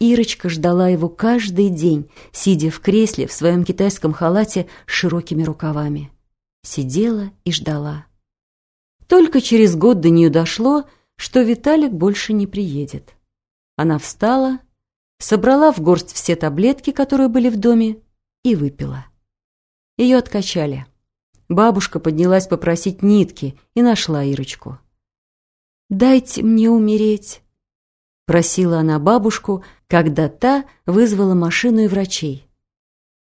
Ирочка ждала его каждый день, сидя в кресле в своем китайском халате с широкими рукавами. Сидела и ждала. Только через год до нее дошло, что Виталик больше не приедет. Она встала, собрала в горсть все таблетки, которые были в доме, и выпила. Ее откачали. Бабушка поднялась попросить нитки и нашла Ирочку. «Дайте мне умереть», — просила она бабушку, когда та вызвала машину и врачей.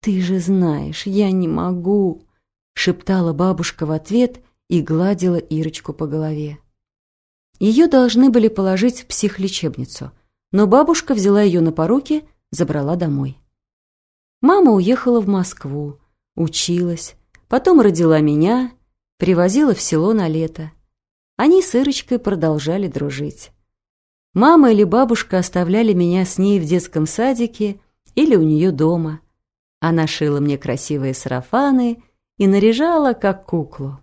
«Ты же знаешь, я не могу», — шептала бабушка в ответ и гладила Ирочку по голове. Ее должны были положить в психлечебницу, но бабушка взяла ее на поруки, забрала домой. Мама уехала в Москву, училась, потом родила меня, привозила в село на лето. Они с Ирочкой продолжали дружить. Мама или бабушка оставляли меня с ней в детском садике или у нее дома. Она шила мне красивые сарафаны и наряжала, как куклу.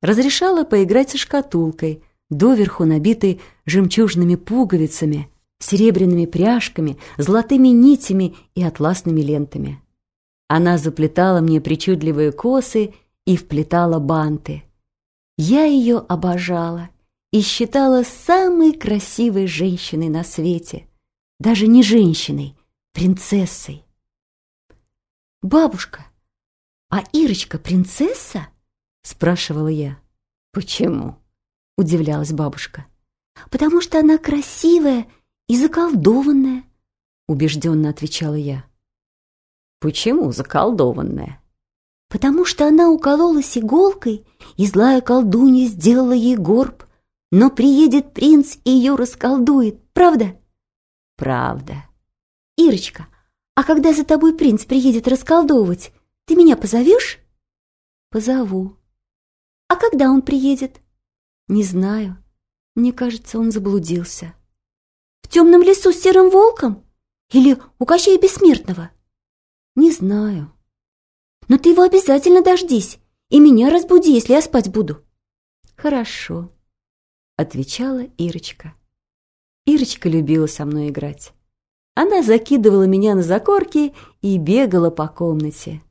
Разрешала поиграть со шкатулкой, доверху набитой жемчужными пуговицами, серебряными пряжками, золотыми нитями и атласными лентами. Она заплетала мне причудливые косы и вплетала банты. Я ее обожала и считала самой красивой женщиной на свете. Даже не женщиной, принцессой. «Бабушка, а Ирочка принцесса?» — спрашивала я. «Почему?» — удивлялась бабушка. «Потому что она красивая и заколдованная», — убежденно отвечала я. «Почему заколдованная?» «Потому что она укололась иголкой, и злая колдунья сделала ей горб, но приедет принц и ее расколдует, правда?» «Правда». «Ирочка, а когда за тобой принц приедет расколдовывать, ты меня позовешь?» «Позову». «А когда он приедет?» «Не знаю. Мне кажется, он заблудился». «В темном лесу с серым волком? Или у Кощея Бессмертного?» «Не знаю». «Но ты его обязательно дождись и меня разбуди, если я спать буду». «Хорошо», — отвечала Ирочка. Ирочка любила со мной играть. Она закидывала меня на закорки и бегала по комнате.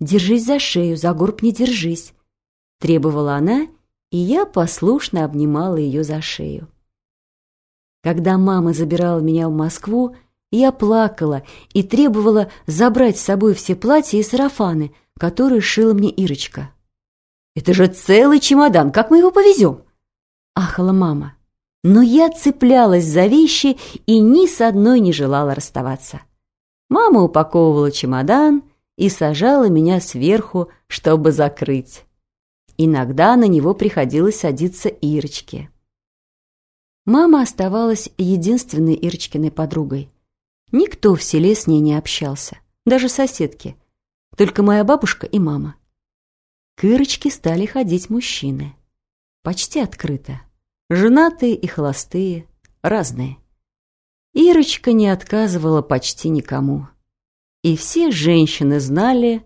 «Держись за шею, за горб не держись», — требовала она, и я послушно обнимала ее за шею. Когда мама забирала меня в Москву, я плакала и требовала забрать с собой все платья и сарафаны, которые шила мне Ирочка. «Это же целый чемодан, как мы его повезем?» — ахала мама. Но я цеплялась за вещи и ни с одной не желала расставаться. Мама упаковывала чемодан и сажала меня сверху, чтобы закрыть. Иногда на него приходилось садиться Ирочке. Мама оставалась единственной Ирочкиной подругой. Никто в селе с ней не общался, даже соседки, только моя бабушка и мама. К Ирочке стали ходить мужчины. Почти открыто. Женатые и холостые, разные. Ирочка не отказывала почти никому. И все женщины знали,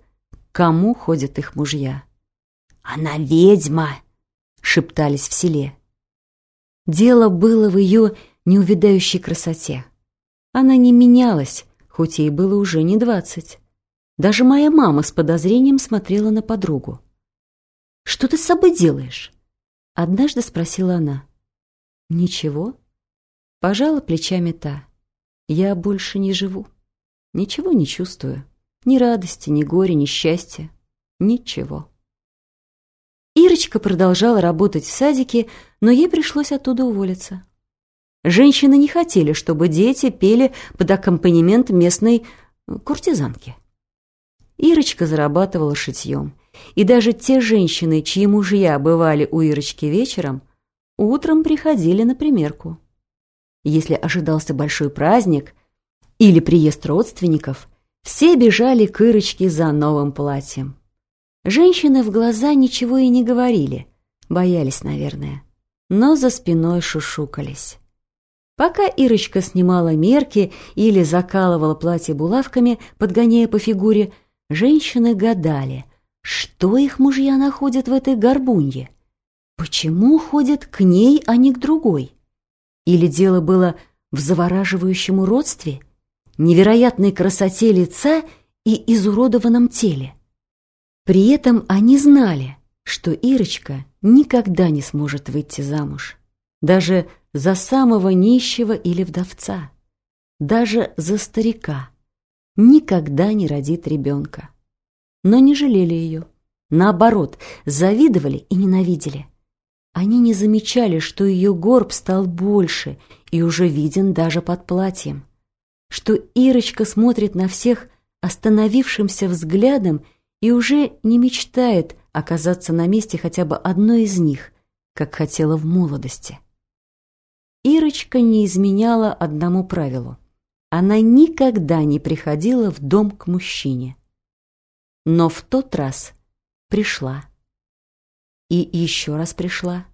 кому ходят их мужья. «Она ведьма!» — шептались в селе. Дело было в ее неувядающей красоте. Она не менялась, хоть ей было уже не двадцать. Даже моя мама с подозрением смотрела на подругу. «Что ты с собой делаешь?» Однажды спросила она. «Ничего?» Пожала плечами та. «Я больше не живу. Ничего не чувствую. Ни радости, ни горя, ни счастья. Ничего». Ирочка продолжала работать в садике, но ей пришлось оттуда уволиться. Женщины не хотели, чтобы дети пели под аккомпанемент местной куртизанки. Ирочка зарабатывала шитьем, и даже те женщины, чьи мужья бывали у Ирочки вечером, утром приходили на примерку. Если ожидался большой праздник или приезд родственников, все бежали к Ирочке за новым платьем. Женщины в глаза ничего и не говорили, боялись, наверное, но за спиной шушукались. Пока Ирочка снимала мерки или закалывала платье булавками, подгоняя по фигуре, женщины гадали, что их мужья находят в этой горбунье. Почему ходят к ней, а не к другой? Или дело было в завораживающем уродстве? невероятной красоте лица и изуродованном теле. При этом они знали, что Ирочка никогда не сможет выйти замуж. Даже за самого нищего или вдовца. Даже за старика. Никогда не родит ребенка. Но не жалели ее. Наоборот, завидовали и ненавидели. Они не замечали, что ее горб стал больше и уже виден даже под платьем. Что Ирочка смотрит на всех остановившимся взглядом и уже не мечтает оказаться на месте хотя бы одной из них, как хотела в молодости. Ирочка не изменяла одному правилу. Она никогда не приходила в дом к мужчине. Но в тот раз пришла. И еще раз пришла.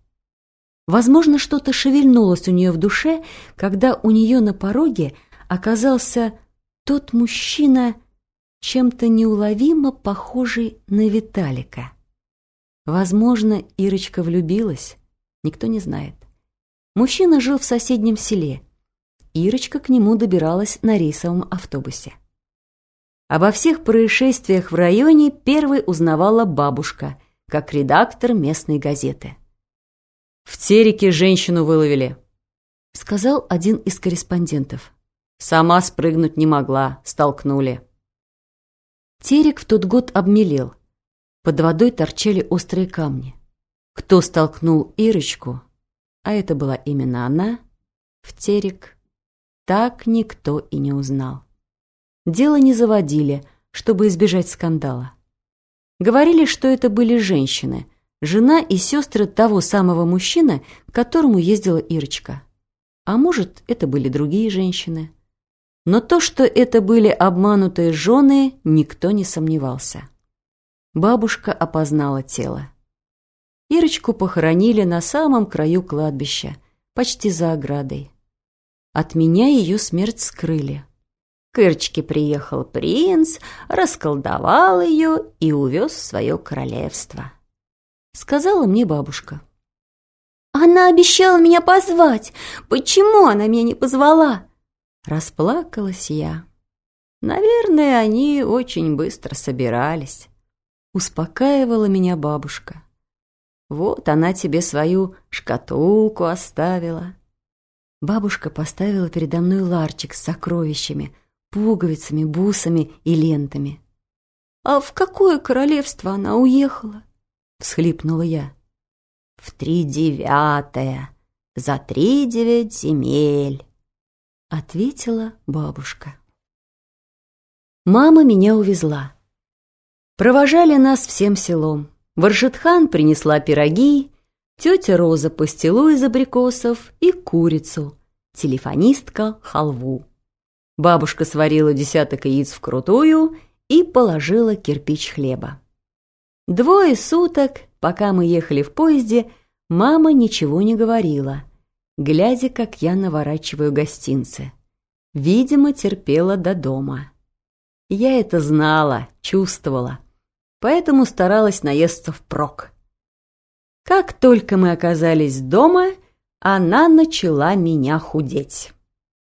Возможно, что-то шевельнулось у нее в душе, когда у нее на пороге оказался тот мужчина, чем-то неуловимо похожий на Виталика. Возможно, Ирочка влюбилась, никто не знает. Мужчина жил в соседнем селе. Ирочка к нему добиралась на рейсовом автобусе. Обо всех происшествиях в районе первой узнавала бабушка, как редактор местной газеты. «В Тереке женщину выловили», — сказал один из корреспондентов. «Сама спрыгнуть не могла, столкнули». Терек в тот год обмелел. Под водой торчали острые камни. Кто столкнул Ирочку, а это была именно она, в Терек, так никто и не узнал. Дело не заводили, чтобы избежать скандала. Говорили, что это были женщины, жена и сестры того самого мужчины, к которому ездила Ирочка. А может, это были другие женщины. Но то, что это были обманутые жены, никто не сомневался. Бабушка опознала тело. Ирочку похоронили на самом краю кладбища, почти за оградой. От меня ее смерть скрыли. К Ирочке приехал принц, расколдовал ее и увез в свое королевство. Сказала мне бабушка. «Она обещала меня позвать. Почему она меня не позвала?» Расплакалась я. Наверное, они очень быстро собирались. Успокаивала меня бабушка. Вот она тебе свою шкатулку оставила. Бабушка поставила передо мной ларчик с сокровищами, пуговицами, бусами и лентами. «А в какое королевство она уехала?» — всхлипнула я. «В тридевятое, за три девять земель», — ответила бабушка. Мама меня увезла. Провожали нас всем селом. Варшитхан принесла пироги, тетя Роза пастилу из абрикосов и курицу, телефонистка — халву. Бабушка сварила десяток яиц вкрутую и положила кирпич хлеба. Двое суток, пока мы ехали в поезде, мама ничего не говорила, глядя, как я наворачиваю гостинцы. Видимо, терпела до дома. Я это знала, чувствовала, поэтому старалась наесться впрок. Как только мы оказались дома, она начала меня худеть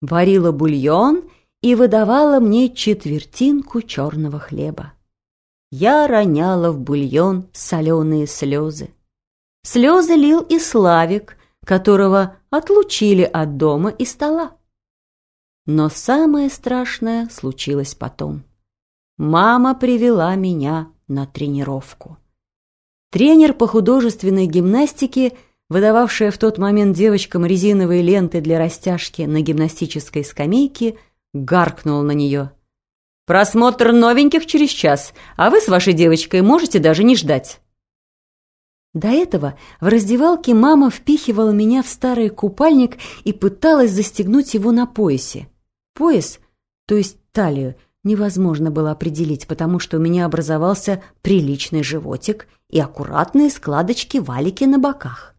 варила бульон и выдавала мне четвертинку черного хлеба. Я роняла в бульон соленые слезы. Слезы лил и Славик, которого отлучили от дома и стола. Но самое страшное случилось потом. Мама привела меня на тренировку. Тренер по художественной гимнастике – выдававшая в тот момент девочкам резиновые ленты для растяжки на гимнастической скамейке, гаркнула на нее. «Просмотр новеньких через час, а вы с вашей девочкой можете даже не ждать». До этого в раздевалке мама впихивала меня в старый купальник и пыталась застегнуть его на поясе. Пояс, то есть талию, невозможно было определить, потому что у меня образовался приличный животик и аккуратные складочки-валики на боках.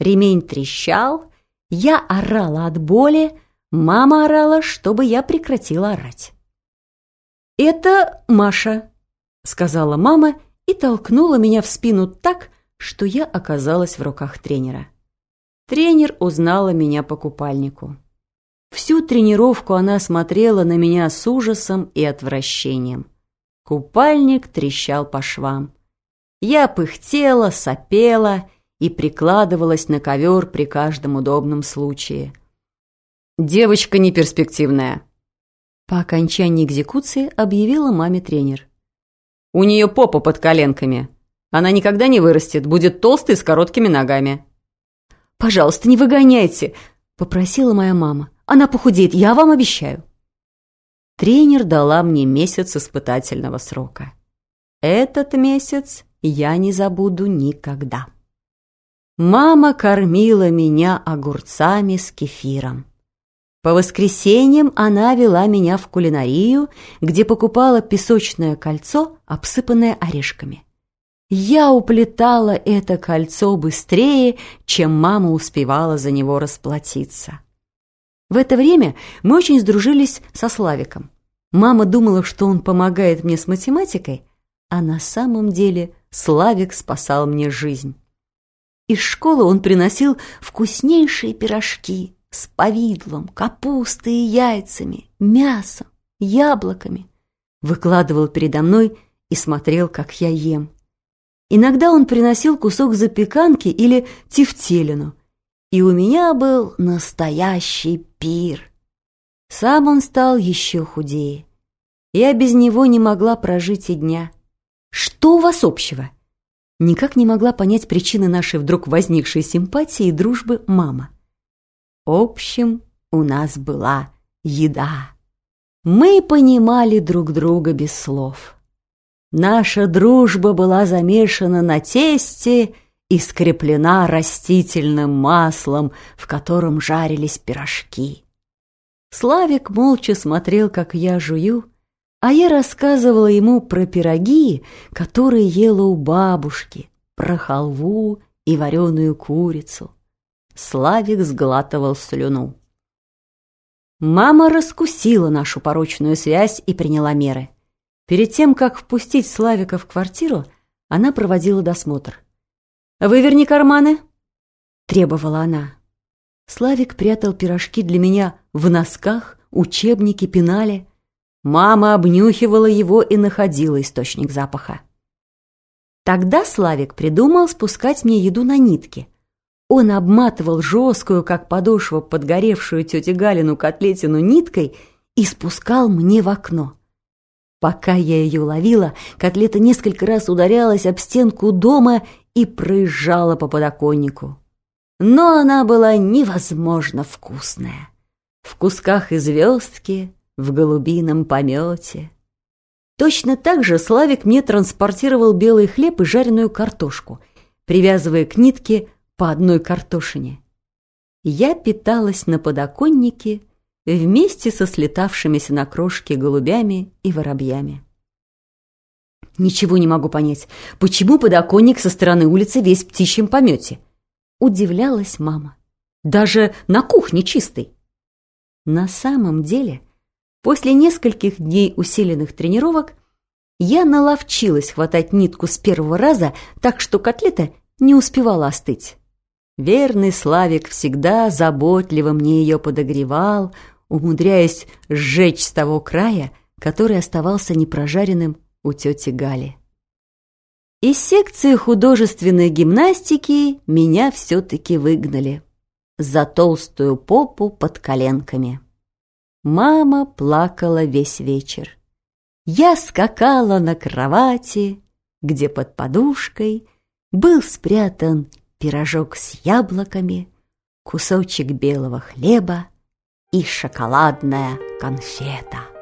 Ремень трещал, я орала от боли, мама орала, чтобы я прекратила орать. «Это Маша», — сказала мама и толкнула меня в спину так, что я оказалась в руках тренера. Тренер узнала меня по купальнику. Всю тренировку она смотрела на меня с ужасом и отвращением. Купальник трещал по швам. Я пыхтела, сопела и прикладывалась на ковер при каждом удобном случае. «Девочка неперспективная», — по окончании экзекуции объявила маме тренер. «У нее попа под коленками. Она никогда не вырастет, будет толстой с короткими ногами». «Пожалуйста, не выгоняйте», — попросила моя мама. «Она похудеет, я вам обещаю». Тренер дала мне месяц испытательного срока. Этот месяц я не забуду никогда. Мама кормила меня огурцами с кефиром. По воскресеньям она вела меня в кулинарию, где покупала песочное кольцо, обсыпанное орешками. Я уплетала это кольцо быстрее, чем мама успевала за него расплатиться. В это время мы очень сдружились со Славиком. Мама думала, что он помогает мне с математикой, а на самом деле Славик спасал мне жизнь. Из школы он приносил вкуснейшие пирожки с повидлом, капустой и яйцами, мясом, яблоками. Выкладывал передо мной и смотрел, как я ем. Иногда он приносил кусок запеканки или тефтелину, и у меня был настоящий пир. Сам он стал еще худее. Я без него не могла прожить и дня. Что у вас общего? Никак не могла понять причины нашей вдруг возникшей симпатии и дружбы мама. Общим у нас была еда. Мы понимали друг друга без слов. Наша дружба была замешана на тесте и скреплена растительным маслом, в котором жарились пирожки. Славик молча смотрел, как я жую, а я рассказывала ему про пироги, которые ела у бабушки, про халву и вареную курицу. Славик сглатывал слюну. Мама раскусила нашу порочную связь и приняла меры. Перед тем, как впустить Славика в квартиру, она проводила досмотр. «Выверни карманы!» — требовала она. Славик прятал пирожки для меня в носках, учебнике, пенале — Мама обнюхивала его и находила источник запаха. Тогда Славик придумал спускать мне еду на нитки. Он обматывал жесткую, как подошва, подгоревшую тете Галину котлетину ниткой и спускал мне в окно. Пока я ее ловила, котлета несколько раз ударялась об стенку дома и проезжала по подоконнику. Но она была невозможно вкусная. В кусках и звездки, в голубином помете. Точно так же Славик мне транспортировал белый хлеб и жареную картошку, привязывая к нитке по одной картошине. Я питалась на подоконнике вместе со слетавшимися на крошки голубями и воробьями. Ничего не могу понять, почему подоконник со стороны улицы весь в птичьем помете? Удивлялась мама. Даже на кухне чистый. На самом деле После нескольких дней усиленных тренировок я наловчилась хватать нитку с первого раза, так что котлета не успевала остыть. Верный Славик всегда заботливо мне ее подогревал, умудряясь сжечь с того края, который оставался непрожаренным у тети Гали. Из секции художественной гимнастики меня все-таки выгнали за толстую попу под коленками. Мама плакала весь вечер. Я скакала на кровати, где под подушкой был спрятан пирожок с яблоками, кусочек белого хлеба и шоколадная конфета.